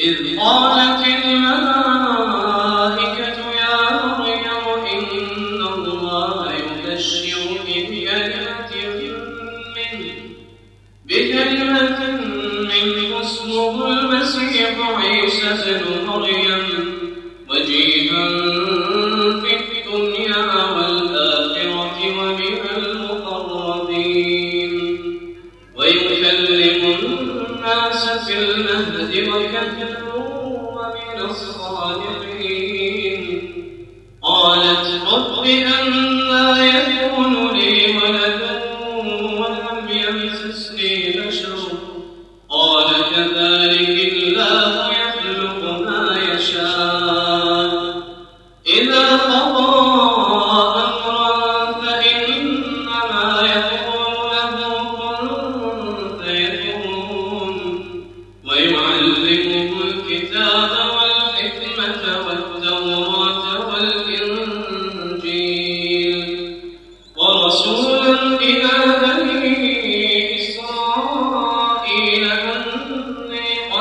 إذ قالت الملائكة يا مريم إن الله يبشرك بكلمة من اسمه المسيح عيسى بن مريم. قالت رب أنا يكون لي ولد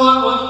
what,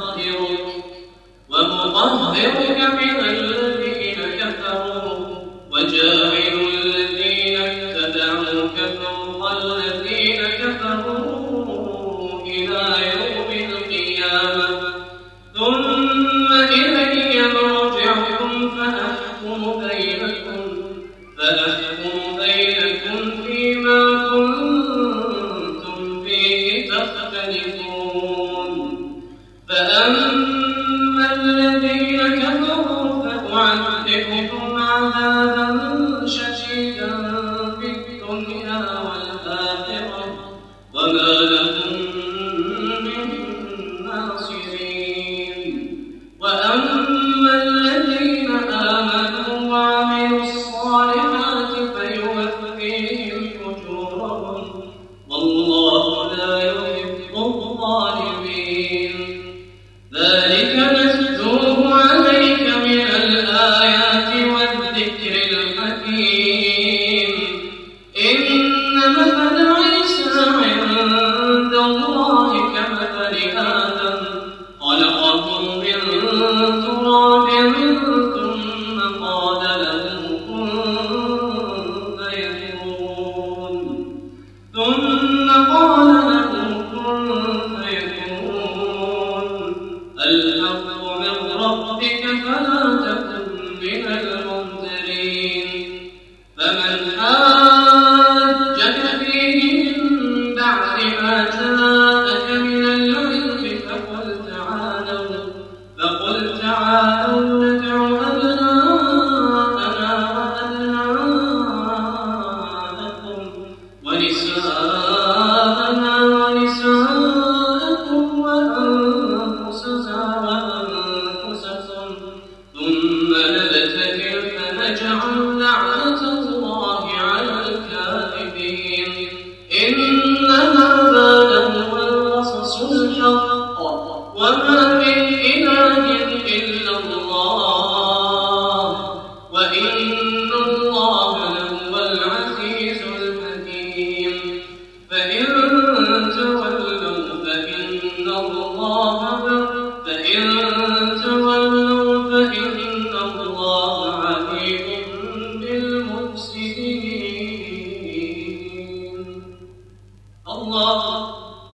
ومطهرك ومطهرك من الذين فأما الذين كفروا فأعذبهم عذابا شديدا في الدنيا والآخرة وما لهم من ناصرين al الله